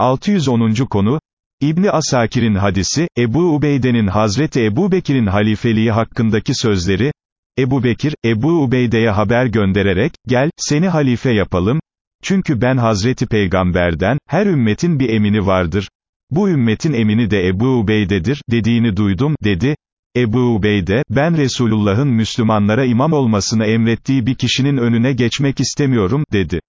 610. konu, İbni Asakir'in hadisi, Ebu Ubeyde'nin Hazreti Ebu Bekir'in halifeliği hakkındaki sözleri, Ebu Bekir, Ebu Ubeyde'ye haber göndererek, gel, seni halife yapalım, çünkü ben Hazreti Peygamber'den, her ümmetin bir emini vardır, bu ümmetin emini de Ebu Ubeyde'dir, dediğini duydum, dedi, Ebu Ubeyde, ben Resulullah'ın Müslümanlara imam olmasını emrettiği bir kişinin önüne geçmek istemiyorum, dedi.